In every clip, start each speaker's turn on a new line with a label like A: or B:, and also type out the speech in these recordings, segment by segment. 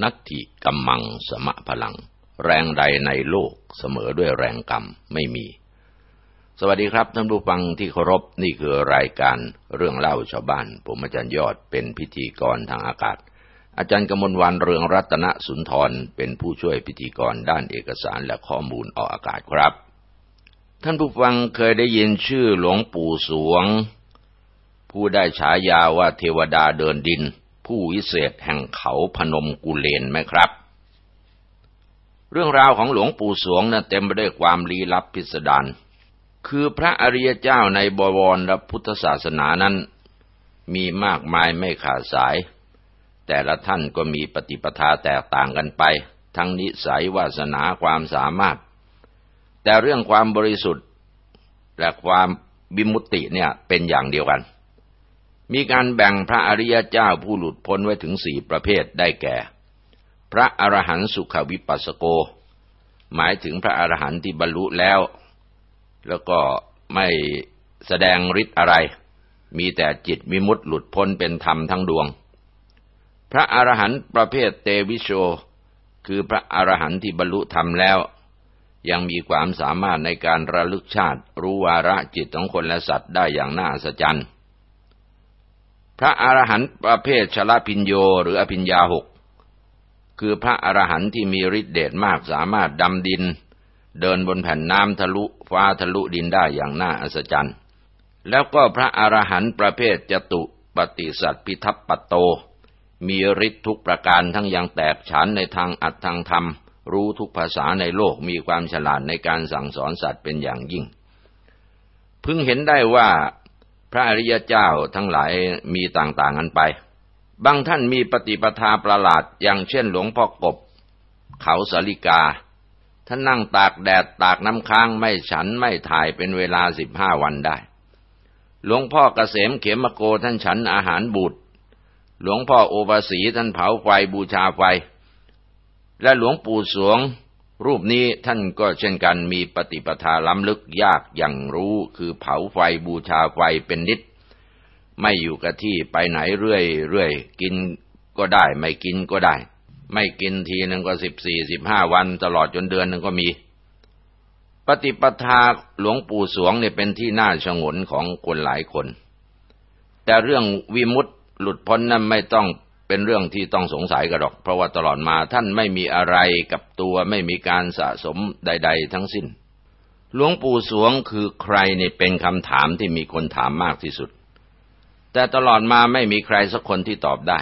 A: นัตถิกัมมังสมะพลัง แรงใดในโลกเสมอด้วยแรงกรรมไม่มี สวัสดีครับท่านผู้ฟังที่เคารพนี่คือรายการเรื่องเล่าชาวบ้าน ผมอาจารย์ยอดเป็นพิธีกรทางอากาศ อาจารย์กมลวันเรืองรัตนสุนทรเป็นผู้ช่วยพิธีกรด้านเอกสารและข้อมูลออกอากาศครับ ท่านผู้ฟังเคยได้ยินชื่อหลวงปู่สวง ผู้ได้ฉายาว่าเทวดาเดินดิน ผู้วิเศษแห่งเขาพนมกุเลนไหมครับ เรื่องราวของหลวงปู่สวงนะ่ะเต็มไปด้วยความลี้ลับพิสดารคือพระอริยเจ้าในบวรและพุทธศาสนานั้น มีมากมายไม่ขาดสาย แต่ละท่านก็มีปฏิปทาแตกต่างกันไป ทั้งนิสัยวาสนาความสามารถ แต่เรื่องความบริสุทธิ์และความบิมุติเนี่ยเป็นอย่างเดียวกัน มีการแบ่งพระอริยเจ้าผู้หลุดพ้นไว้ถึงสี่ประเภทได้แก่ พระอรหันต์สุขวิปัสสโก หมายถึงพระอรหันต์ที่บรรลุแล้ว แล้วก็ไม่แสดงฤทธิ์อะไร มีแต่จิตมิมุตหลุดพ้นเป็นธรรมทั้งดวง พระอรหันต์ประเภทเตวิโช คือพระอรหันต์ที่บรรลุธรรมแล้ว ยังมีความสามารถในการระลึกชาติรู้วาระจิตของคนและสัตว์ได้อย่างน่าอัศจรรย์ พระอรหันต์ประเภทชลพิญโยหรืออภิญญาหกคือพระอรหันต์ที่มีฤทธิเดชมากสามารถดำดิน เดินบนแผ่นน้ำทะลุฟ้าทะลุดินได้อย่างน่าอัศจรรย์ แล้วก็พระอรหันต์ประเภทจตุปฏิสัตพิทัพปโต มีฤทธิ์ทุกประการทั้งยังแตกฉานในทางอัตทางธรรม รู้ทุกภาษาในโลกมีความฉลาดในการสั่งสอนสัตว์เป็นอย่างยิ่ง พึงเห็นได้ว่า พระอริยเจ้าทั้งหลายมีต่างๆกันไป บางท่านมีปฏิปทาประหลาดอย่างเช่นหลวงพ่อกบ เขาสาลิกา ท่านนั่งตากแดดตากน้ำค้างไม่ฉันไม่ถ่ายเป็นเวลาสิบห้าวันได้ หลวงพ่อเกษมเขมโกท่านฉันอาหารบูดหลวงพ่อโอภาสีท่านเผาไฟบูชาไฟ และหลวงปู่สวง รูปนี้ท่านก็เช่นกันมีปฏิปทาล้ำลึกยากอย่างรู้คือเผาไฟบูชาไฟเป็นนิด ไม่อยู่กับที่ไปไหนเรื่อยเรื่อยกินก็ได้ ไม่กินก็ได้ ไม่กินทีหนึ่งก็สิบสี่สิบห้าวันตลอดจนเดือนหนึ่งก็มี ปฏิปทาหลวงปู่สวงเนี่ยเป็นที่น่าชงนของคนหลายคน แต่เรื่องวิมุตต์หลุดพ้นนั้นไม่ต้อง เป็นเรื่องที่ต้องสงสัยกันหรอก เพราะว่าตลอดมาท่านไม่มีอะไรกับตัวไม่มีการสะสมใด ๆ ทั้งสิ้น หลวงปู่สวงคือใครนี่เป็นคำถามที่มีคนถามมากที่สุด แต่ตลอดมาไม่มีใครสักคนที่ตอบได้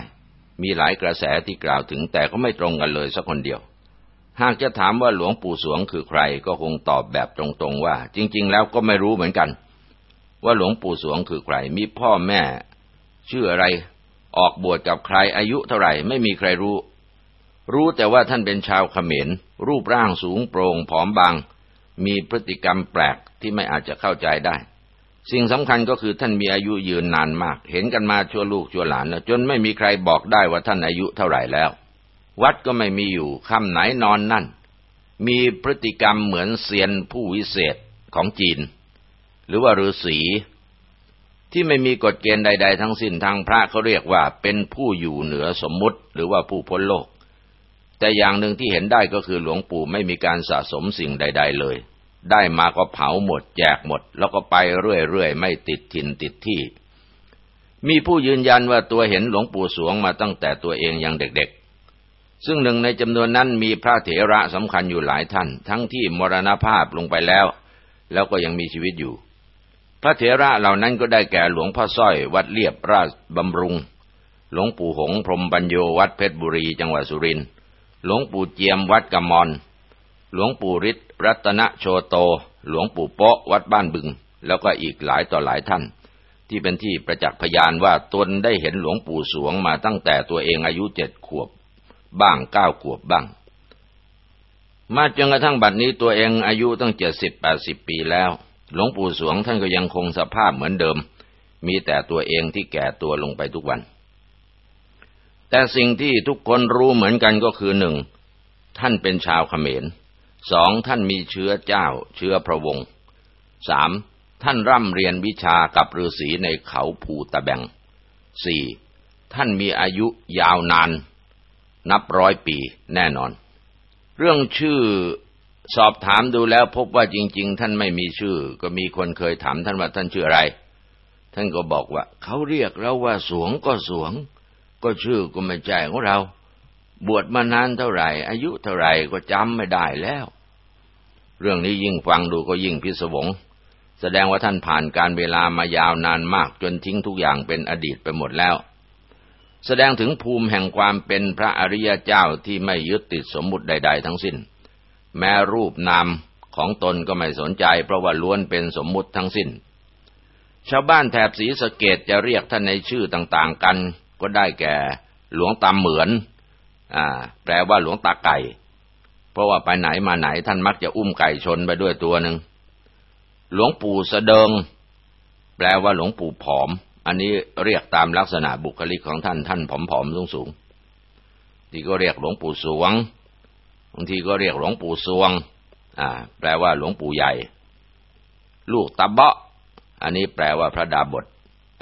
A: มีหลายกระแสที่กล่าวถึงแต่ก็ไม่ตรงกันเลยสักคนเดียว หากจะถามว่าหลวงปู่สวงคือใครก็คงตอบแบบตรงๆว่า จริง ๆ แล้วก็ไม่รู้เหมือนกัน ว่าหลวงปู่สวงคือใครมีพ่อแม่ ชื่ออะไร ออกบวชกับใครอายุเท่าไหร่ไม่มีใครรู้ รู้แต่ว่าท่านเป็นชาวเขมร รูปร่างสูงโปร่งผอมบาง มีพฤติกรรมแปลกที่ไม่อาจจะเข้าใจได้ สิ่งสำคัญก็คือท่านมีอายุยืนนานมาก เห็นกันมาชั่วลูกชั่วหลานแล้วจนไม่มีใครบอกได้ว่าท่านอายุเท่าไหร่แล้ว วัดก็ไม่มีอยู่ค่ำไหนนอนนั่น มีพฤติกรรมเหมือนเซียนผู้วิเศษของจีน หรือว่าฤาษี ที่ไม่มีกฎเกณฑ์ใด ๆ ทั้งสิ้นทางพระเขาเรียกว่าเป็นผู้อยู่เหนือสมมุติหรือว่าผู้พ้นโลก แต่อย่างหนึ่งที่เห็นได้ก็คือหลวงปู่ไม่มีการสะสมสิ่งใด ๆ เลย ได้มาก็เผาหมด แจกหมด แล้วก็ไปเรื่อยๆไม่ติดถิ่นติดที่ มีผู้ยืนยันว่าตัวเห็นหลวงปู่สวงมาตั้งแต่ตัวเองยังเด็กๆ ซึ่งหนึ่งในจำนวนนั้นมีพระเถระสำคัญอยู่หลายท่าน ทั้งที่มรณภาพลงไปแล้ว แล้วก็ยังมีชีวิตอยู่ พระเถระเหล่านั้นก็ได้แก่หลวงพ่อสร้อยวัดเลียบราชบำรุง หลวงปู่หงพรมปัญโยวัดเพชรบุรีจังหวัดสุรินทร์ หลวงปู่เจียมวัดกำมอน หลวงปู่ฤทธิ์รัตนโชโต หลวงปู่โปะวัดบ้านบึง แล้วก็อีกหลายต่อหลายท่าน ที่เป็นที่ประจักษ์พยานว่าตนได้เห็นหลวงปู่สวงมาตั้งแต่ตัวเองอายุเจ็ดขวบ บ้างเก้าขวบบ้าง มาจนกระทั่งบัดนี้ตัวเองอายุตั้งเจ็ดสิบแปดสิบปีแล้ว หลวงปู่สวงท่านก็ยังคงสภาพเหมือนเดิม มีแต่ตัวเองที่แก่ตัวลงไปทุกวัน แต่สิ่งที่ทุกคนรู้เหมือนกันก็คือหนึ่งท่านเป็นชาวเขมรสองท่านมีเชื้อเจ้า เชื้อพระวงศ์สามท่านร่ำเรียนวิชากับฤาษีในเขาภูตะแบงสี่ท่านมีอายุยาวนาน นับร้อยปีแน่นอน เรื่องชื่อ สอบถามดูแล้วพบว่าจริง ๆ ท่านไม่มีชื่อ ก็มีคนเคยถามท่านว่าท่านชื่ออะไร ท่านก็บอกว่า เขาเรียกเราว่าสวงก็สวง ก็ชื่อก็ไม่ใช่ของเรา บวชมานานเท่าไหร่ อายุเท่าไหร่ก็จำไม่ได้แล้ว เรื่องนี้ยิ่งฟังดูก็ยิ่งพิศวง แสดงว่าท่านผ่านการเวลามายาวนานมากจนทิ้งทุกอย่างเป็นอดีตไปหมดแล้วแสดงถึงภูมิแห่งความเป็นพระอริยเจ้าที่ไม่ยึดติดสมมุติใด ๆ ทั้งสิ้น แม้รูปนามของตนก็ไม่สนใจ เพราะว่าล้วนเป็นสมมุติทั้งสิ้น ชาวบ้านแถบศรีสะเกดจะเรียกท่านในชื่อต่างๆกัน ก็ได้แก่หลวงตาเหมือนอ่าแปลว่าหลวงตาไก่ เพราะว่าไปไหนมาไหนท่านมักจะอุ้มไก่ชนไปด้วยตัวหนึ่งหลวงปู่สะเดิง แปลว่าหลวงปู่ผอม อันนี้เรียกตามลักษณะบุคลิกของท่านท่านผอมๆสูงๆที่ก็เรียกหลวงปู่สวง บางทีก็เรียกหลวงปู่สวง อ่า แปลว่าหลวงปู่ใหญ่ ลูกตะเบาะ อันนี้แปลว่าพระดาบท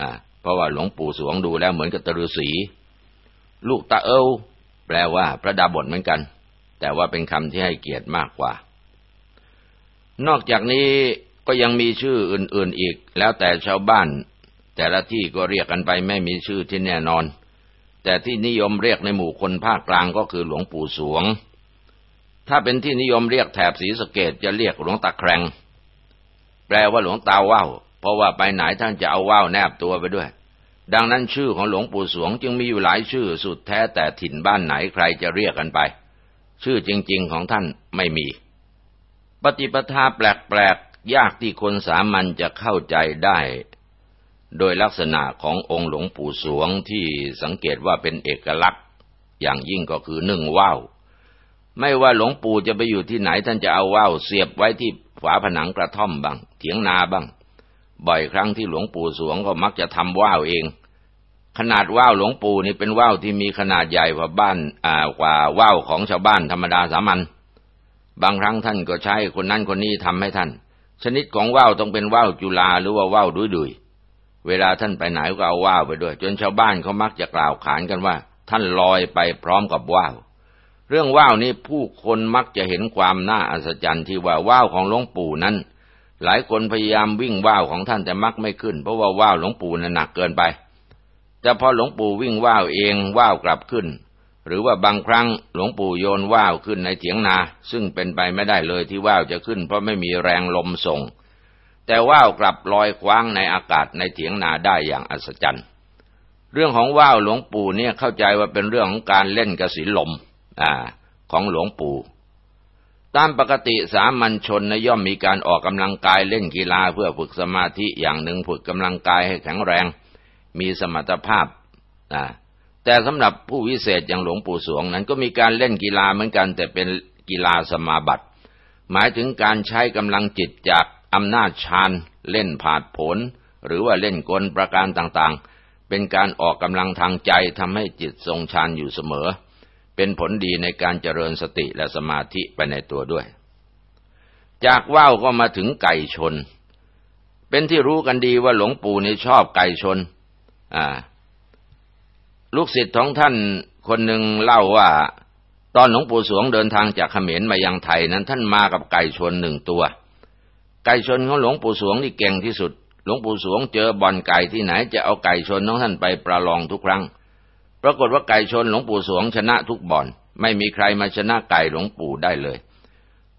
A: อ่า เพราะว่าหลวงปู่สวงดูแล้วเหมือนกับตฤษี ลูกตะเอวแปลว่าพระดาบทเหมือนกัน แต่ว่าเป็นคำที่ให้เกียรติมากกว่า นอกจากนี้ก็ยังมีชื่ออื่น ๆอีก แล้วแต่ชาวบ้าน แต่ละที่ก็เรียกกันไปไม่มีชื่อที่แน่นอน แต่ที่นิยมเรียกในหมู่คนภาคกลางก็คือหลวงปู่สวง ถ้าเป็นที่นิยมเรียกแถบสีสเกตจะเรียกหลวงตาแครงแปลว่าหลวงตาว่าวเพราะว่าไปไหนท่านจะเอาว่าวแนบตัวไปด้วย ดังนั้นชื่อของหลวงปู่สวงจึงมีอยู่หลายชื่อสุดแท้แต่ถิ่นบ้านไหนใครจะเรียกกันไป ชื่อจริง ๆ ของท่านไม่มี ปฏิปทาแปลกๆยากที่คนสามัญจะเข้าใจได้ โดยลักษณะขององค์หลวงปู่สวงที่สังเกตว่าเป็นเอกลักษณ์ อย่างยิ่งก็คือหนึ่งว่าว ไม่ว่าหลวงปู่จะไปอยู่ที่ไหนท่านจะเอาว่าวเสียบไว้ที่ฝาผนังกระท่อมบ้างเถียงนาบ้าง บ่อยครั้งที่หลวงปู่สวงก็มักจะทำว่าวเอง ขนาดว่าวหลวงปู่นี่เป็นว่าวที่มีขนาดใหญ่กว่าบ้านอ่ากว่าว่าวของชาวบ้านธรรมดาสามัญบางครั้งท่านก็ใช้คนนั้นคนนี้ทำให้ท่าน ชนิดของว่าวต้องเป็นว่าวจุลาหรือว่าว่าวดุยดุยเวลาท่านไปไหนก็เอาว่าวไปด้วย จนชาวบ้านเขามักจะกล่าวขานกันว่า ท่านลอยไปพร้อมกับว่าว เรื่องว่าวนี้ผู้คนมักจะเห็นความน่าอัศจรรย์ที่ว่าว่าวของหลวงปู่นั้น หลายคนพยายามวิ่งว่าวของท่านแต่มักไม่ขึ้น เพราะว่าว่าวหลวงปู่นั้นหนักเกินไป แต่พอหลวงปู่วิ่งว่าวเองว่าวกลับขึ้น หรือว่าบางครั้งหลวงปู่โยนว่าวขึ้นในเถียงนา ซึ่งเป็นไปไม่ได้เลยที่ว่าวจะขึ้น เพราะไม่มีแรงลมส่ง แต่ว่าวกลับลอยคว้างในอากาศในเถียงนาได้อย่างอัศจรรย์ เรื่องของว่าวหลวงปู่เนี่ยเข้าใจว่าเป็นเรื่องของการเล่นกระสีลม ของหลวงปู่ ตามปกติสามัญชนนย่อมมีการออกกำลังกายเล่นกีฬาเพื่อฝึกสมาธิอย่างหนึ่งฝึกกำลังกายให้แข็งแรง มีสมรรถภาพแต่สำหรับผู้วิเศษอย่างหลวงปู่สวงนั้นก็มีการเล่นกีฬาเหมือนกัน แต่เป็นกีฬาสมาบัติ หมายถึงการใช้กำลังจิตจากอำนาจฌานเล่นผาดผล หรือว่าเล่นกลประการต่างๆ เป็นการออกกำลังทางใจทำให้จิตทรงฌานอยู่เสมอ เป็นผลดีในการเจริญสติและสมาธิไปในตัวด้วย จากว่าวก็มาถึงไก่ชน เป็นที่รู้กันดีว่าหลวงปู่นี่ชอบไก่ชน อ่า ลูกศิษย์ของท่านคนหนึ่งเล่าว่า ตอนหลวงปู่สวงเดินทางจากเขมรมายังไทยนั้นท่านมากับไก่ชนหนึ่งตัว ไก่ชนของหลวงปู่สวงนี่เก่งที่สุด หลวงปู่สวงเจอบ่อนไก่ที่ไหนจะเอาไก่ชนของท่านไปประลองทุกครั้ง ปรากฏว่าไก่ชนหลวงปู่สวงชนะทุกบ่อน ไม่มีใครมาชนะไก่หลวงปู่ได้เลย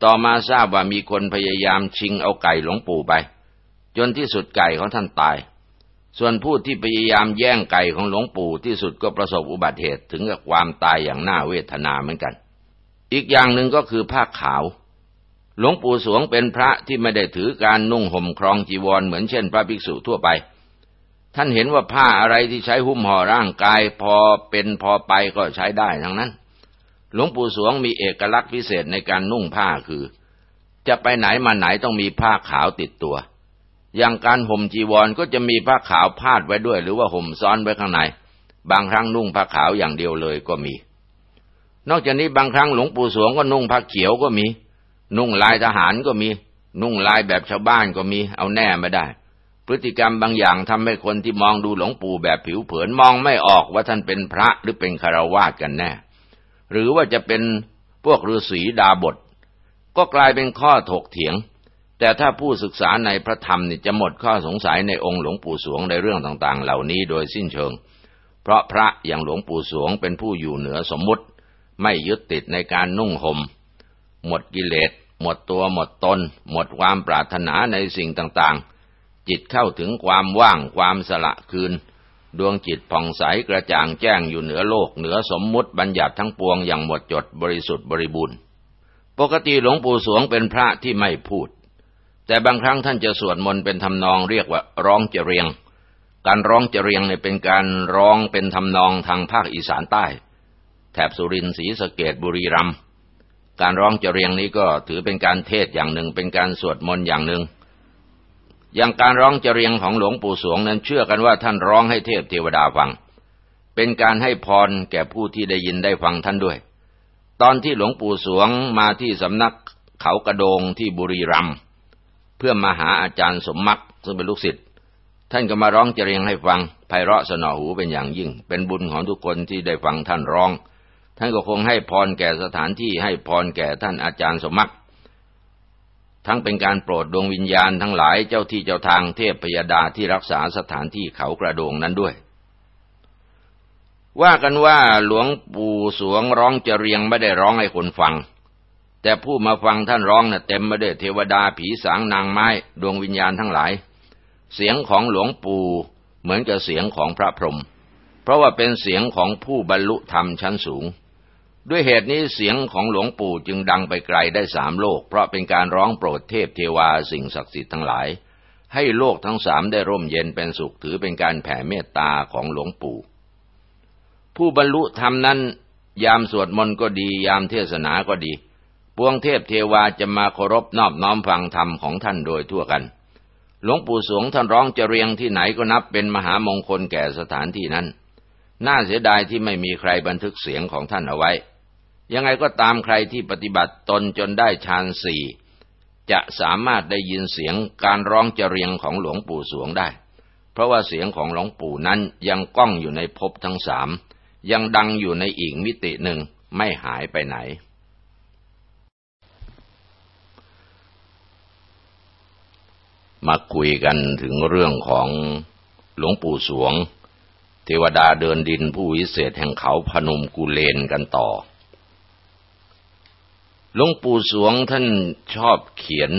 A: ต่อมาทราบว่ามีคนพยายามชิงเอาไก่หลวงปู่ไป จนที่สุดไก่ของท่านตาย ส่วนผู้ที่พยายามแย่งไก่ของหลวงปู่ที่สุดก็ประสบอุบัติเหตุถึงกับความตายอย่างน่าเวทนาเหมือนกัน อีกอย่างหนึ่งก็คือผ้าขาวหลวงปู่สวงเป็นพระที่ไม่ได้ถือการนุ่งห่มครองจีวรเหมือนเช่น พระภิกษุทั่วไป ท่านเห็นว่าผ้าอะไรที่ใช้หุ้มห่อร่างกาย พอเป็นพอไปก็ใช้ได้ทั้งนั้น หลวงปู่สวงมีเอกลักษณ์พิเศษในการนุ่งผ้าคือ จะไปไหนมาไหนต้องมีผ้าขาวติดตัว อย่างการห่มจีวรก็จะมีผ้าขาวพาดไว้ด้วย หรือว่าห่มซ้อนไว้ข้างใน บางครั้งนุ่งผ้าขาวอย่างเดียวเลยก็มี นอกจากนี้บางครั้งหลวงปู่สวงก็นุ่งผ้าเขียวก็มี นุ่งลายทหารก็มี นุ่งลายแบบชาวบ้านก็มี เอาแน่ไม่ได้ พฤติกรรมบางอย่างทำให้คนที่มองดูหลวงปู่แบบผิวเผินมองไม่ออกว่าท่านเป็นพระหรือเป็นคารวาสกันแน่ หรือว่าจะเป็นพวกฤาษีดาบท ก็กลายเป็นข้อถกเถียง แต่ถ้าผู้ศึกษาในพระธรรมนี่จะหมดข้อสงสัยในองค์หลวงปู่สวงในเรื่องต่างๆ เหล่านี้โดยสิ้นเชิง เพราะพระอย่างหลวงปู่สวงเป็นผู้อยู่เหนือสมมุติ ไม่ยึดติดในการนุ่งหม่มหมดกิเลสหมดตัวหมดตน หมดความปรารถนาในสิ่งต่างๆ จิตเข้าถึงความว่างความสละคืน ดวงจิตผ่องใสกระจ่างแจ้งอยู่เหนือโลกเหนือสมมุติบัญญัติทั้งปวงอย่างหมดจดบริสุทธิ์บริบูรณ์ ปกติหลวงปู่สวงเป็นพระที่ไม่พูด แต่บางครั้งท่านจะสวดมนต์เป็นทำนองเรียกว่าร้องเจรียง การร้องเจรียงเนี่ยเป็นการร้องเป็นทำนองทางภาคอีสานใต้ แถบสุรินทร์ศรีสะเกดบุรีรัมย์การร้องเจรียงนี้ก็ถือเป็นการเทศอย่างหนึ่งเป็นการสวดมนต์อย่างหนึ่ง อย่างการร้องจรียงของหลวงปู่สวงนั้นเชื่อกันว่าท่านร้องให้เทพเทวดาฟัง เป็นการให้พรแก่ผู้ที่ได้ยินได้ฟังท่านด้วย ตอนที่หลวงปู่สวงมาที่สำนักเขากระโดงที่บุรีรัมย์เพื่อมาหาอาจารย์สมมักซึ่งเป็นลูกศิษย์ท่านก็มาร้องจรียงให้ฟังไพเราะสนอหูเป็นอย่างยิ่ง เป็นบุญของทุกคนที่ได้ฟังท่านร้อง ท่านก็คงให้พรแก่สถานที่ให้พรแก่ท่านอาจารย์สมัคร ทั้งเป็นการโปรดดวงวิญญาณทั้งหลายเจ้าที่เจ้าทางเทพพยดาที่รักษาสถานที่เขากระโดงนั้นด้วย ว่ากันว่าหลวงปู่สวงร้องจะเรียงไม่ได้ร้องให้คนฟัง แต่ผู้มาฟังท่านร้องนะ่ะเต็มไปด้วยเทวดาผีสางนางไม้ดวงวิญญาณทั้งหลาย เสียงของหลวงปู่เหมือนกับเสียงของพระพรหมเพราะว่าเป็นเสียงของผู้บรรลุธรรมชั้นสูง ด้วยเหตุนี้เสียงของหลวงปู่จึงดังไปไกลได้สามโลก เพราะเป็นการร้องโปรดเทพเทวาสิ่งศักดิ์สิทธิ์ทั้งหลาย ให้โลกทั้งสามได้ร่มเย็นเป็นสุขถือเป็นการแผ่เมตตาของหลวงปู่ ผู้บรรลุธรรมนั้น ยามสวดมนต์ก็ดียามเทศนาก็ดี ปวงเทพเทวาจะมาเคารพนอบน้อมฟังธรรมของท่านโดยทั่วกัน หลวงปู่สวงท่านร้องจะเรียงที่ไหนก็นับเป็นมหามงคลแก่สถานที่นั้น น่าเสียดายที่ไม่มีใครบันทึกเสียงของท่านเอาไว้ ยังไงก็ตามใครที่ปฏิบัติตนจนได้ฌานสี่จะสามารถได้ยินเสียงการร้องเจรียงของหลวงปู่สวงได้ เพราะว่าเสียงของหลวงปู่นั้นยังก้องอยู่ในภพทั้งสามยังดังอยู่ในอีกมิติหนึ่งไม่หายไปไหน มาคุยกันถึงเรื่องของหลวงปู่สวง เทวดาเดินดินผู้วิเศษแห่งเขาพนมกุเลนกันต่อ หลวงปู่สวงท่านชอบเขียน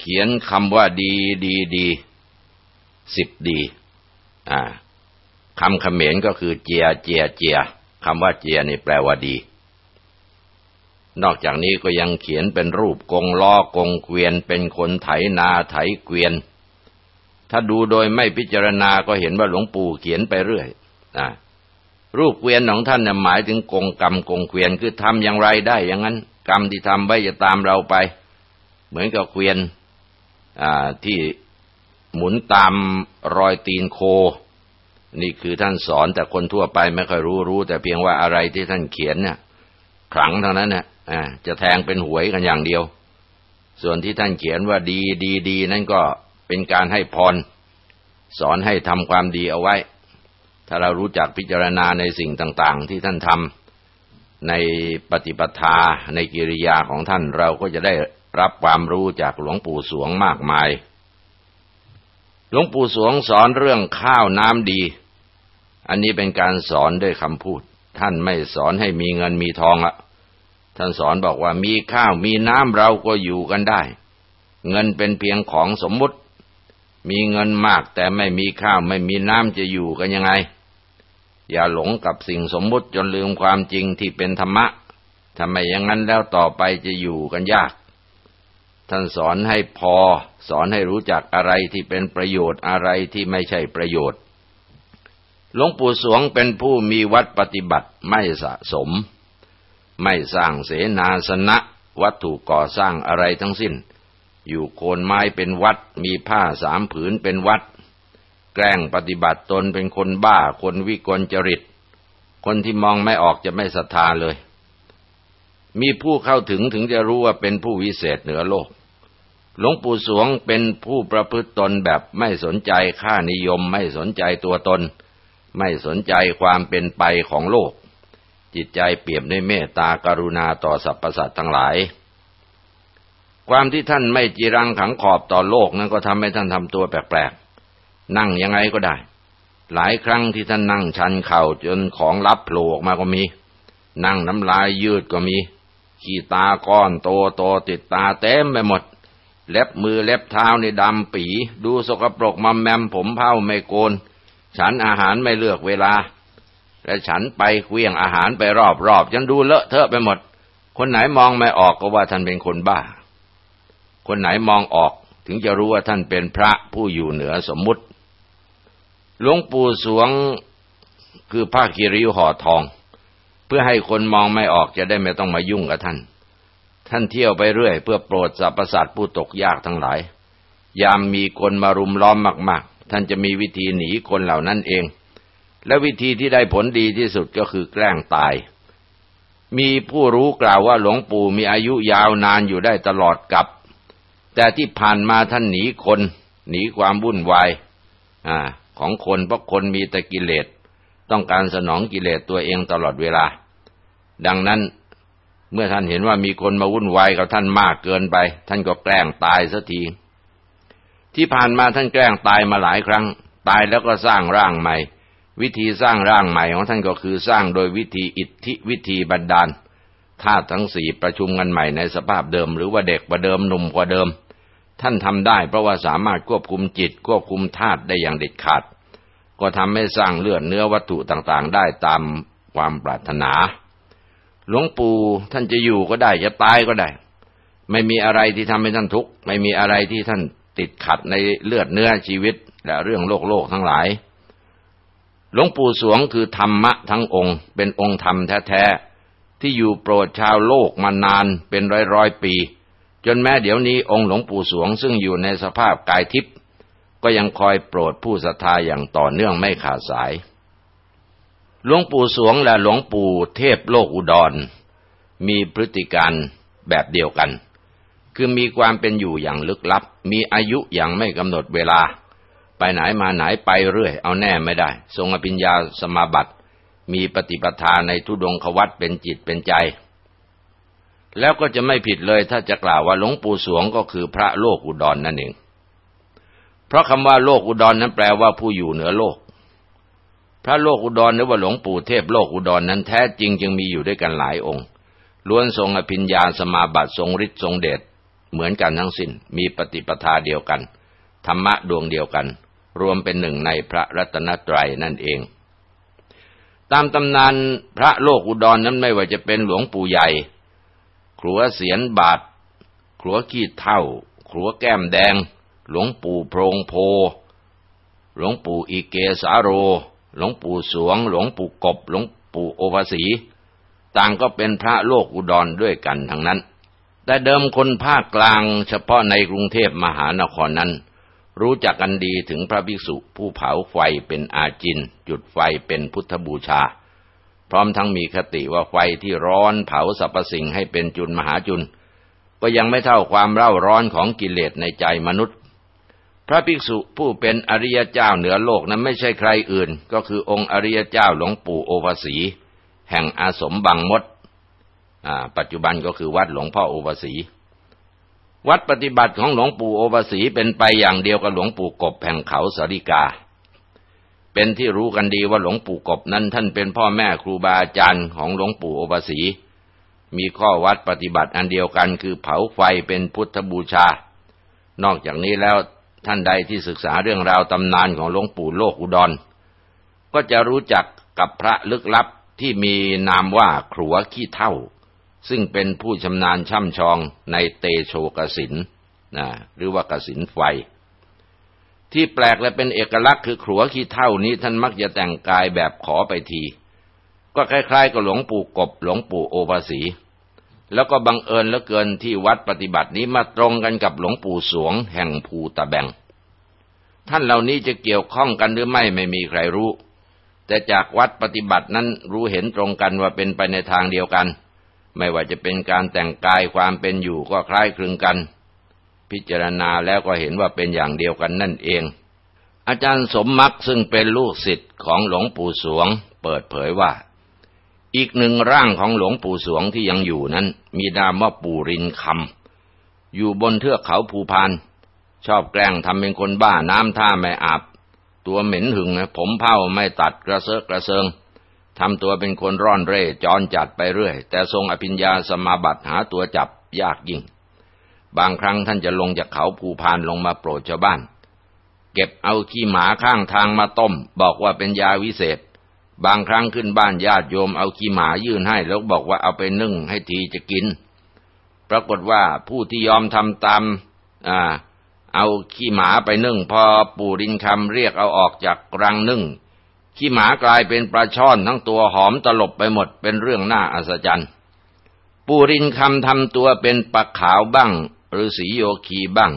A: เขียนคำว่าดีดีดีสิบดีอ่าคำเขมรก็คือเจียเจียเจียคำว่าเจียนี่แปลว่าดี นอกจากนี้ก็ยังเขียนเป็นรูปกงล้อกงเกวียน เป็นคนไถนาไถเกวียน ถ้าดูโดยไม่พิจารณาก็เห็นว่าหลวงปู่เขียนไปเรื่อยอ่า รูปเกวียนของท่านเนี่ยหมายถึงกงกรรมกงเกวียนคือทำอย่างไรได้ อย่างนั้น กรรมที่ทำไว้จะตามเราไป เหมือนกับเกวียนที่หมุนตามรอยตีนโค นี่คือท่านสอนแต่คนทั่วไปไม่ค่อยรู้รู้ แต่เพียงว่าอะไรที่ท่านเขียนเนี่ยขลังเท่านั้นเนี่ยจะแทงเป็นหวยกันอย่างเดียว ส่วนที่ท่านเขียนว่าดีดีดีนั่นก็เป็นการให้พร สอนให้ทำความดีเอาไว้ ถ้าเรารู้จักพิจารณาในสิ่งต่าง ๆ ที่ท่านทำในปฏิปทาในกิริยาของท่านเราก็จะได้รับความรู้จากหลวงปู่สวงมากมาย หลวงปู่สวงสอนเรื่องข้าวน้ำดี อันนี้เป็นการสอนด้วยคำพูด ท่านไม่สอนให้มีเงินมีทองอะท่านสอนบอกว่ามีข้าวมีน้ำเราก็อยู่กันได้ เงินเป็นเพียงของสมมุติ มีเงินมากแต่ไม่มีข้าวไม่มีน้ำจะอยู่กันยังไง อย่าหลงกับสิ่งสมมุติจนลืมความจริงที่เป็นธรรมะทำไมอย่างนั้นแล้วต่อไปจะอยู่กันยาก ท่านสอนให้พอ สอนให้รู้จักอะไรที่เป็นประโยชน์อะไรที่ไม่ใช่ประโยชน์ หลวงปู่สวงเป็นผู้มีวัดปฏิบัติไม่สะสม ไม่สร้างเสนาสนะ วัตถุก่อสร้างอะไรทั้งสิ้น อยู่โคนไม้เป็นวัด มีผ้าสามผืนเป็นวัด แกล้งปฏิบัติตนเป็นคนบ้าคนวิกลจริต คนที่มองไม่ออกจะไม่ศรัทธาเลย มีผู้เข้าถึงถึงจะรู้ว่าเป็นผู้วิเศษเหนือโลก หลวงปู่สวงเป็นผู้ประพฤติตนแบบไม่สนใจค่านิยม ไม่สนใจตัวตน ไม่สนใจความเป็นไปของโลก จิตใจเปี่ยมด้วยเมตตากรุณาต่อสรรพสัตว์ทั้งหลายความที่ท่านไม่จีรังขังขอบต่อโลกนั้นก็ทำให้ท่านทำตัวแปลก นั่งยังไงก็ได้ หลายครั้งที่ท่านนั่งชันเข่าจนของลับโผล่ออกมาก็มี นั่งน้ำลายยืดก็มี ขี้ตาก้อนโตโตติดตาเต็มไปหมด เล็บมือเล็บเท้าในดำปีดูสกปรกมัมแมมผมเผ้าไม่โกน ฉันอาหารไม่เลือกเวลา และฉันไปเคลี้ยงอาหารไปรอบๆฉันดูเลอะเทอะไปหมด คนไหนมองไม่ออกก็ว่าท่านเป็นคนบ้า คนไหนมองออกถึงจะรู้ว่าท่านเป็นพระผู้อยู่เหนือสมมุติ หลวงปู่สวงคือผ้ากิริวห่อทอง เพื่อให้คนมองไม่ออกจะได้ไม่ต้องมายุ่งกับท่าน ท่านเที่ยวไปเรื่อย เพื่อโปรดสรรพสัตว์ผู้ตกยากทั้งหลาย ยามมีคนมารุมล้อมมาก ๆ ท่านจะมีวิธีหนีคนเหล่านั้นเอง และวิธีที่ได้ผลดีที่สุดก็คือแกล้งตาย มีผู้รู้กล่าวว่าหลวงปู่มีอายุยาวนานอยู่ได้ตลอดกับ แต่ที่ผ่านมาท่านหนีคน หนีความวุ่นวาย อ่า ของคนเพราะคนมีแต่กิเลสต้องการสนองกิเลสตัวเองตลอดเวลา ดังนั้นเมื่อท่านเห็นว่ามีคนมาวุ่นวายกับท่านมากเกินไป ท่านก็แกล้งตายสักที ที่ผ่านมาท่านแกล้งตายมาหลายครั้ง ตายแล้วก็สร้างร่างใหม่ วิธีสร้างร่างใหม่ของท่านก็คือสร้างโดยวิธีอิทธิวิธีบันดาลธาตุทั้งสี่ประชุมกันใหม่ในสภาพเดิม หรือว่าเด็กกว่าเดิมหนุ่มกว่าเดิม ท่านทำได้เพราะว่าสามารถควบคุมจิตควบคุมธาตุได้อย่างเด็ดขาด ก็ทำให้สร้างเลือดเนื้อวัตถุต่างๆ ได้ตามความปรารถนา หลวงปู่ท่านจะอยู่ก็ได้จะตายก็ได้ ไม่มีอะไรที่ทำให้ท่านทุกข์ไม่มีอะไรที่ท่านติดขัดในเลือดเนื้อชีวิต และเรื่องโลกโลกทั้งหลาย หลวงปู่สวงคือธรรมะทั้งองค์ เป็นองค์ธรรมแท้ๆที่อยู่โปรดชาวโลกมานานเป็นร้อยร้อยปี จนแม้เดี๋ยวนี้องค์หลวงปู่สวงซึ่งอยู่ในสภาพกายทิพย์ ก็ยังคอยโปรดผู้ศรัทธาอย่างต่อเนื่องไม่ขาดสาย หลวงปู่สวงและหลวงปู่เทพโลกอุดร มีพฤติการแบบเดียวกัน คือมีความเป็นอยู่อย่างลึกลับ มีอายุอย่างไม่กำหนดเวลา ไปไหนมาไหนไปเรื่อย เอาแน่ไม่ได้ ทรงอภิญญาสมาบัติ มีปฏิปทาในทุดงควัตเป็นจิตเป็นใจ แล้วก็จะไม่ผิดเลยถ้าจะกล่าวว่าหลวงปู่สวงก็คือพระโลกอุดรนนั่นเอง เพราะคำว่าโลกอุดรนนั้นแปลว่าผู้อยู่เหนือโลก พระโลกอุดรหรือว่าหลวงปู่เทพโลกอุดรนนั้นแท้จริงจึงมีอยู่ด้วยกันหลายองค์ ล้วนทรงอภิญญาสมาบัติทรงฤทธิ์ทรงเดชเหมือนกันทั้งสิน้น มีปฏิปทาเดียวกัน ธรรมะดวงเดียวกัน รวมเป็นหนึ่งในพระรัตนตรัยนั่นเอง ตามตำนานพระโลกอุดรนนั้นไม่ว่าจะเป็นหลวงปู่ใหญ่ขลัวเสียนบาทขลัวขี้เท่าขลัวแก้มแดง หลวงปู่โพรงโพ หลวงปู่อีเกสาโร หลวงปู่สวง หลวงปู่กบ หลวงปู่โอภาสี ต่างก็เป็นพระโลกอุดรด้วยกันทั้งนั้น แต่เดิมคนภาคกลางเฉพาะในกรุงเทพมหานครนั้น รู้จักกันดีถึงพระภิกษุผู้เผาไฟเป็นอาจิน จุดไฟเป็นพุทธบูชา พร้อมทั้งมีคติว่าไฟที่ร้อนเผาสรรพสิ่งให้เป็นจุนมหาจุนก็ยังไม่เท่าความเร่าร้อนของกิเลสในใจมนุษย์ ระภิกษุผู้เป็นอริยเจ้าเหนือโลกนั้นไม่ใช่ใครอื่น ก็คือองค์อริยเจ้าหลวงปู่โอภาสี แห่งอาสมบางมด ปัจจุบันก็คือวัดหลวงพ่อโอภาสีวัดปฏิบัติของหลวงปู่โอภาสีเป็นไปอย่างเดียวกับหลวงปู่กบแห่งเขาสาริกา เป็นที่รู้กันดีว่าหลวงปู่กบนั้นท่านเป็นพ่อแม่ครูบาอาจารย์ของหลวงปู่โอภาสี มีข้อวัดปฏิบัติอันเดียวกันคือเผาไฟเป็นพุทธบูชา นอกจากนี้แล้ว ท่านใดที่ศึกษาเรื่องราวตำนานของหลวงปู่โลกอุดร ก็จะรู้จักกับพระลึกลับที่มีนามว่าขรัวขี้เท่า ซึ่งเป็นผู้ชำนาญช่ำชองในเตโชกสินนะหรือว่ากสินไฟ ที่แปลกและเป็นเอกลักษณ์คือขัวขี้เท่านี้ท่านมักจะแต่งกายแบบขอไปที ก็คล้ายๆกับหลวงปู่กบหลวงปู่โอภาสี แล้วก็บังเอิญเหลือเกินที่วัดปฏิบัตินี้มาตรงกันกับหลวงปู่สวง แห่งภูตะแบง ท่านเหล่านี้จะเกี่ยวข้องกันหรือไม่ไม่มีใครรู้ แต่จากวัดปฏิบัตินั้นรู้เห็นตรงกันว่าเป็นไปในทางเดียวกัน ไม่ว่าจะเป็นการแต่งกายความเป็นอยู่ก็คล้ายคลึงกัน พิจารณาแล้วก็เห็นว่าเป็นอย่างเดียวกันนั่นเอง อาจารย์สมมักซึ่งเป็นลูกศิษย์ของหลวงปู่สวง เปิดเผยว่า อีกหนึ่งร่างของหลวงปู่สวงที่ยังอยู่นั้น มีนามว่าปู่รินคำอยู่บนเทือกเขาภูพาน ชอบแกล้งทำเป็นคนบ้าน้ำท่าไม่อาบ ตัวเหม็นหึงนะผมเผ้าไม่ตัดกระเซาะกระเซิงทำตัวเป็นคนร่อนเร่จรจัดไปเรื่อย แต่ทรงอภิญญาสมาบัติหาตัวจับยากยิ่ง บางครั้งท่านจะลงจากเขาภูพานลงมาโปรดชาวบ้าน เก็บเอาขี้หมาข้างทางมาต้ม บอกว่าเป็นยาวิเศษ บางครั้งขึ้นบ้านญาติโยมเอาขี้หมายื่นให้ แล้วบอกว่าเอาไปนึ่งให้ทีจะกิน ปรากฏว่าผู้ที่ยอมทำตามอ่าเอาขี้หมาไปนึ่ง พอปู่รินคำเรียกเอาออกจากรังนึ่งขี้หมากลายเป็นปลาช่อนทั้งตัวหอมตลบไปหมดเป็นเรื่องน่าอัศจรรย์ปูรินคำทำตัวเป็นปลาขาวบ้างหรือสีโยคีบ้าง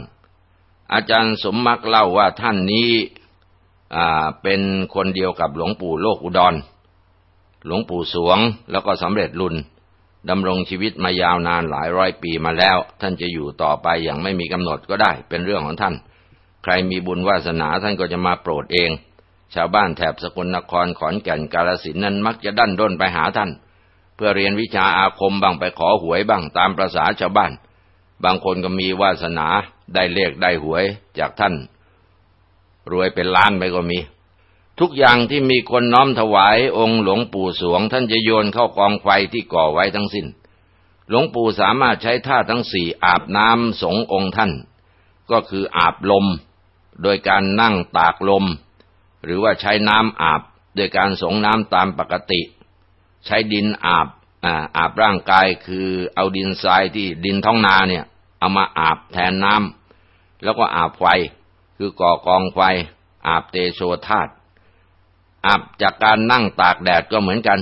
A: อาจารย์สมมักเล่าว่าท่านนี้ เป็นคนเดียวกับหลวงปู่โลกอุดร หลวงปู่สวงแล้วก็สำเร็จรุนดำรงชีวิตมายาวนานหลายร้อยปีมาแล้ว ท่านจะอยู่ต่อไปอย่างไม่มีกำหนดก็ได้ เป็นเรื่องของท่าน ใครมีบุญวาสนาท่านก็จะมาโปรดเอง ชาวบ้านแถบสกลนครขอนแก่นกาลสินนั้นมักจะดันด้นไปหาท่าน เพื่อเรียนวิชาอาคมบ้างไปขอหวยบ้างตามประษาชาวบ้าน บางคนก็มีวาสนาได้เลขได้หวยจากท่าน รวยเป็นล้านไปก็มี ทุกอย่างที่มีคนน้อมถวายองค์หลวงปู่สวง ท่านจะโยนเข้ากองไฟที่ก่อไว้ทั้งสิน้น หลวงปู่สามารถใช้ท่าทั้งสี่อาบน้ำสงองค์ท่าน ก็คืออาบลม โดยการนั่งตากลม หรือว่าใช้น้ำอาบโดยการสงน้ำตามปกติ ใช้ดินอาบอาบร่างกายคือเอาดินทรายที่ดินท้องนาเนี่ย เอามาอาบแทนน้ำแล้วก็อาบไฟ คือก่อกองไฟ อาบเตโชธาตอาบจากการนั่งตากแดดก็เหมือนกัน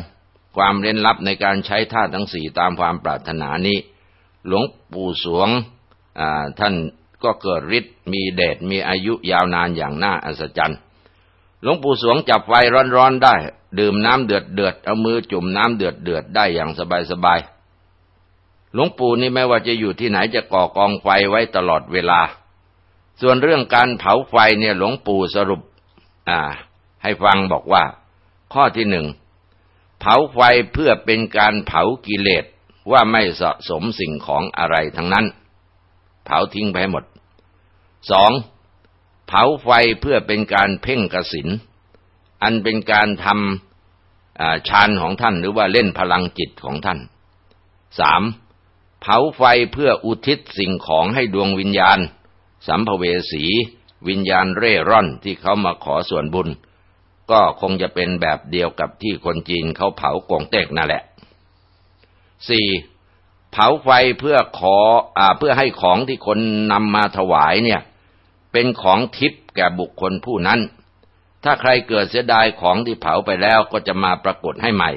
A: ความเร้นลับในการใช้ธาตุทั้งสี่ตามความปรารถนานี้ หลวงปู่สวงท่านก็เกิดฤทธิ์มีเดชมีอายุยาวนานอย่างน่าอัศจรรย์หลวงปู่สวงจับไฟร้อนๆได้ ดื่มน้ำเดือดเดือดเอามือจุ่มน้ำเดือดเดือดได้อย่างสบายๆหลวงปู่นี่ไม่ว่าจะอยู่ที่ไหนจะก่อกองไฟไว้ตลอดเวลา ส่วนเรื่องการเผาไฟเนี่ยหลวงปู่สรุป อ่า ให้ฟังบอกว่า ข้อที่หนึ่งเผาไฟเพื่อเป็นการเผากิเลสว่าไม่สะสมสิ่งของอะไรทั้งนั้น เผาทิ้งไปหมดสองเผาไฟเพื่อเป็นการเพ่งกสินอันเป็นการทำฌานของท่านหรือว่าเล่นพลังจิตของท่านสามเผาไฟเพื่ออุทิศสิ่งของให้ดวงวิญญาณ สัมภเวสี วิญญาณเร่ร่อนที่เขามาขอส่วนบุญ ก็คงจะเป็นแบบเดียวกับที่คนจีนเขาเผากงเต็กนั่นแหละสี่เผาไฟเพื่อขออเพื่อให้ของที่คนนำมาถวายเนี่ย เป็นของทิพย์แก่บุคคลผู้นั้น ถ้าใครเกิดเสียดายของที่เผาไปแล้วก็จะมาปรากฏให้ใหม่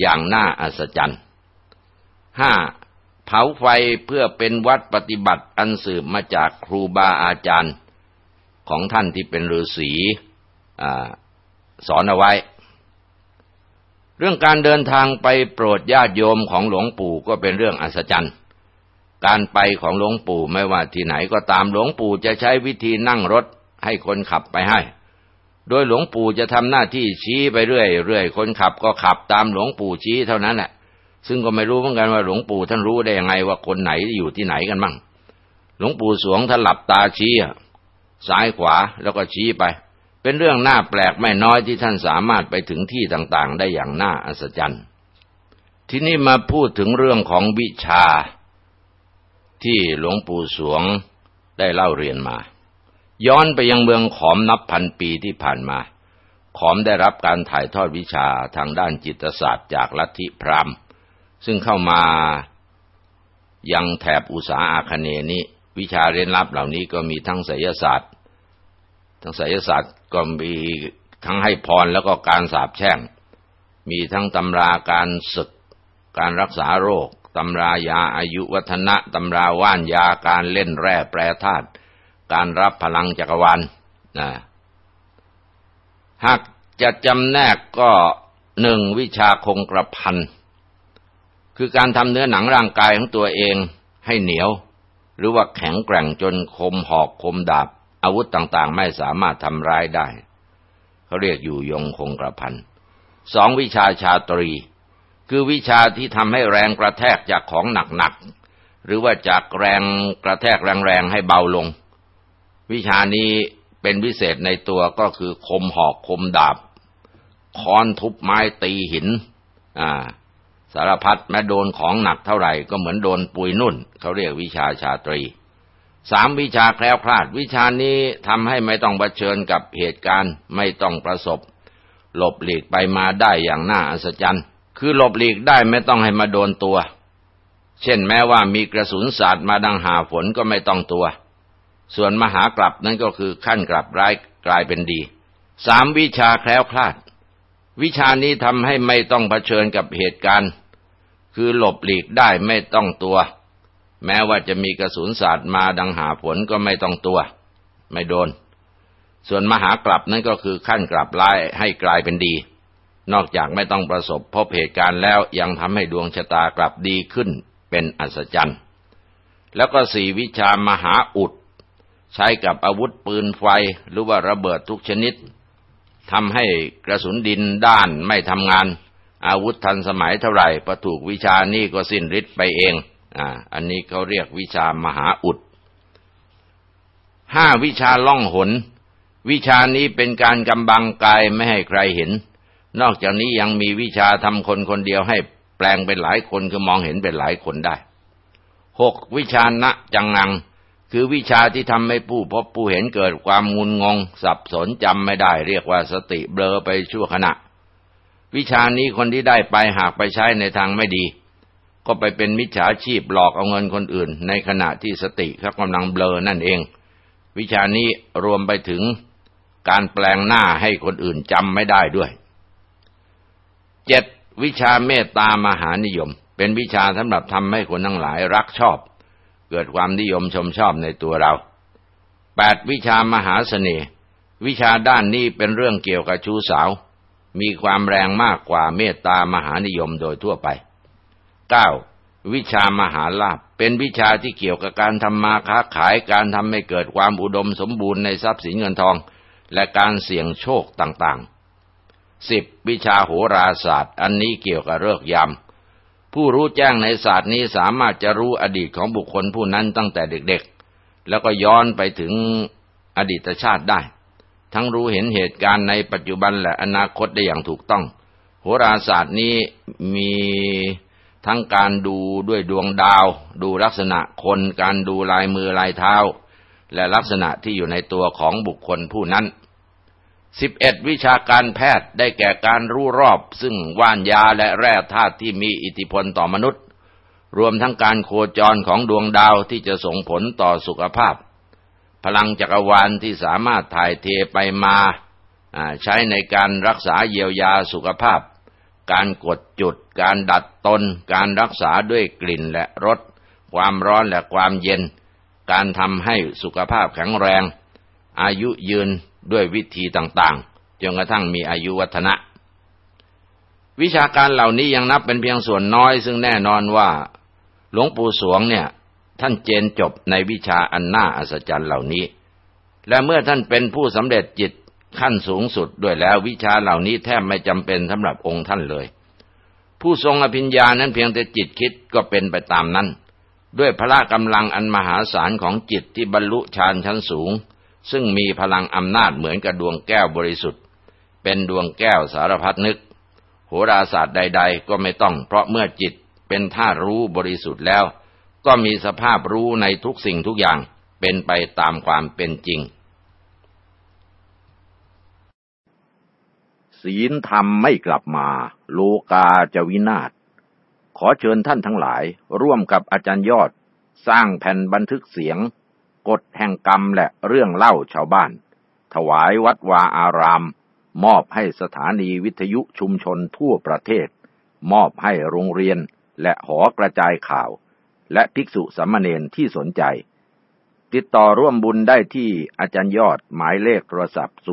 A: อย่างน่าอัศจรรย์ห้า ผาไฟเพื่อเป็นวัดปฏิบัติอันสืบมาจากครูบาอาจารย์ของท่านที่เป็นฤาษีสอนเอาไว้ เรื่องการเดินทางไปโปรดญาติโยมของหลวงปู่ก็เป็นเรื่องอัศจรรย์ การไปของหลวงปู่ไม่ว่าที่ไหนก็ตามหลวงปู่จะใช้วิธีนั่งรถให้คนขับไปให้ โดยหลวงปู่จะทำหน้าที่ชี้ไปเรื่อยเรื่อยคนขับก็ขับตามหลวงปู่ชี้เท่านั้นแหละ ซึ่งก็ไม่รู้เหมือนกันว่าหลวงปู่ท่านรู้ได้ยังไงว่าคนไหนอยู่ที่ไหนกันบ้างหลวงปู่สวงท่านหลับตาชี้ซ้ายขวาแล้วก็ชี้ไป เป็นเรื่องน่าแปลกไม่น้อยที่ท่านสามารถไปถึงที่ต่างๆ ได้อย่างน่าอัศจรรย์ ที่นี่มาพูดถึงเรื่องของวิชา ที่หลวงปู่สวงได้เล่าเรียนมา ย้อนไปยังเมืองขอมนับพันปีที่ผ่านมา ขอมได้รับการถ่ายทอดวิชาทางด้านจิตศาสตร์จากลัทธิพราหมณ์ ซึ่งเข้ามายังแถบอุษาอาคเนนี้ วิชาเรียนรับเหล่านี้ก็มีทั้งไสยศาสตร์ ทั้งไสยศาสตร์ก็มีทั้งให้พรแล้วก็การสาบแช่ง มีทั้งตำราการศึก การรักษาโรคตำรายาอายุวัฒนะตำราว่านยาการเล่นแร่แปรธาตุการรับพลังจักรวาลนะหากจะจำแนกก็หนึ่งวิชาคงกระพัน คือการทำเนื้อหนังร่างกายของตัวเองให้เหนียว หรือว่าแข็งแกร่งจนคมหอกคมดาบ อาวุธต่างๆ ไม่สามารถทำร้ายได้ เขาเรียกอยู่ยงคงกระพันสองวิชาชาตรี คือวิชาที่ทำให้แรงกระแทกจากของหนักๆ หรือว่าจากแรงกระแทกแรงๆ ให้เบาลง วิชานี้เป็นวิเศษในตัวก็คือคมหอกคมดาบ ค้อนทุบไม้ตีหิน อ่า สารพัดแม้โดนของหนักเท่าไหร่ก็เหมือนโดนปุยนุ่น เขาเรียกวิชาชาตรีสามวิชาแคล้วคลาด วิชานี้ทำให้ไม่ต้องเผชิญกับเหตุการณ์ ไม่ต้องประสบ หลบหลีกไปมาได้อย่างน่าอัศจรรย์ คือหลบหลีกได้ไม่ต้องให้มาโดนตัว เช่นแม้ว่ามีกระสุนสาดมาดังหาฝนก็ไม่ต้องตัว ส่วนมหากลับนั่นก็คือขั้นกลับร้ายกลายเป็นดี สามวิชาแคล้วคลาด วิชานี้ทำให้ไม่ต้องเผชิญกับเหตุการณ์ คือหลบหลีกได้ไม่ต้องตัว แม้ว่าจะมีกระสุนศาสตร์มาดังหาผลก็ไม่ต้องตัว ไม่โดน ส่วนมหากลับนั่นก็คือขั้นกลับร้ายให้กลายเป็นดี นอกจากไม่ต้องประสบพบเหตุการณ์แล้วยังทำให้ดวงชะตากลับดีขึ้นเป็นอัศจรรย์ แล้วก็สี่วิชามหาอุด ใช้กับอาวุธปืนไฟหรือว่าระเบิดทุกชนิดทำให้กระสุนดินด้านไม่ทำงาน อาวุธทันสมัยเท่าไหร่พอถูกวิชานี้ก็สิ้นฤทธิ์ไปเองอ่าอันนี้เขาเรียกวิชามหาอุดห้าวิชาล่องหน วิชานี้เป็นการกำบังกายไม่ให้ใครเห็น นอกจากนี้ยังมีวิชาทำคนคนเดียวให้แปลงเป็นหลายคนคือมองเห็นเป็นหลายคนได้หกวิชาณจังงัง คือวิชาที่ทำให้ผู้พบผู้เห็นเกิดความงุนงง สับสนจำไม่ได้ เรียกว่าสติเบลอไปชั่วขณะ วิชานี้คนที่ได้ไปหากไปใช้ในทางไม่ดี ก็ไปเป็นมิจฉาชีพหลอกเอาเงินคนอื่น ในขณะที่สติเขากำลังเบลอนั่นเอง วิชานี้รวมไปถึงการแปลงหน้าให้คนอื่นจำไม่ได้ด้วยเจ็ดวิชาเมตตามหานิยม เป็นวิชาสำหรับทำให้คนทั้งหลายรักชอบ เกิดความนิยมชมชอบในตัวเราแปดวิชามหาเสน่ห์วิชาด้านนี้เป็นเรื่องเกี่ยวกับชู้สาว มีความแรงมากกว่าเมตตามหานิยมโดยทั่วไปเก้าวิชามหาลาภเป็นวิชาที่เกี่ยวกับการทำมาค้าขายการทำให้เกิดความอุดมสมบูรณ์ในทรัพย์สินเงินทอง และการเสี่ยงโชคต่างๆสิบวิชาโหราศาสตร์ อันนี้เกี่ยวกับเลิกยามผู้รู้แจ้งในศาสตร์นี้สามารถจะรู้อดีตของบุคคลผู้นั้นตั้งแต่เด็กๆ แล้วก็ย้อนไปถึงอดีตชาติได้ ทั้งรู้เห็นเหตุการณ์ในปัจจุบันและอนาคตได้อย่างถูกต้อง โหราศาสตร์นี้มีทั้งการดูด้วยดวงดาว ดูลักษณะคนการดูลายมือลายเท้า และลักษณะที่อยู่ในตัวของบุคคลผู้นั้นสิบเอ็ดวิชาการแพทย์ได้แก่การรู้รอบ ซึ่งว่านยาและแร่ธาตุที่มีอิทธิพลต่อมนุษย์ รวมทั้งการโคจรของดวงดาวที่จะส่งผลต่อสุขภาพ พลังจักรวาลที่สามารถถ่ายเทไปมาใช้ในการรักษาเยียวยาสุขภาพ การกดจุด การดัดตน การรักษาด้วยกลิ่นและรส ความร้อนและความเย็น การทำให้สุขภาพแข็งแรง อายุยืนด้วยวิธีต่างๆ จนกระทั่งมีอายุวัฒนะ วิชาการเหล่านี้ยังนับเป็นเพียงส่วนน้อย ซึ่งแน่นอนว่า หลวงปู่สวงเนี่ย ท่านเจนจบในวิชาอันน่าอัศจรรย์เหล่านี้ และเมื่อท่านเป็นผู้สำเร็จจิตขั้นสูงสุดด้วยแล้ววิชาเหล่านี้แทบไม่จำเป็นสำหรับองค์ท่านเลย ผู้ทรงอภิญญานั้นเพียงแต่จิตคิดก็เป็นไปตามนั้น ด้วยพละกำลังอันมหาศาลของจิตที่บรรลุฌานชั้นสูง ซึ่งมีพลังอำนาจเหมือนกับดวงแก้วบริสุทธิ์ เป็นดวงแก้วสารพัดนึกโหราศาสตร์ใด ๆ ก็ไม่ต้อง เพราะเมื่อจิตเป็นธารู้บริสุทธิ์แล้ว ก็มีสภาพรู้ในทุกสิ่งทุกอย่างเป็นไปตามความเป็นจริง
B: ศีลธรรมไม่กลับมา โลกาจะวินาศ ขอเชิญท่านทั้งหลาย ร่วมกับอาจารย์ยอด สร้างแผ่นบันทึกเสียง กฎแห่งกรรมและเรื่องเล่าชาวบ้าน ถวายวัดวาอาราม มอบให้สถานีวิทยุชุมชนทั่วประเทศ มอบให้โรงเรียนและหอกระจายข่าว และภิกษุสามเณรที่สนใจ ติดต่อร่วมบุญได้ที่อาจารย์ยอดหมายเลขโทรศัพท์ 0846438770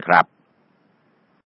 B: 0846438770 ครับ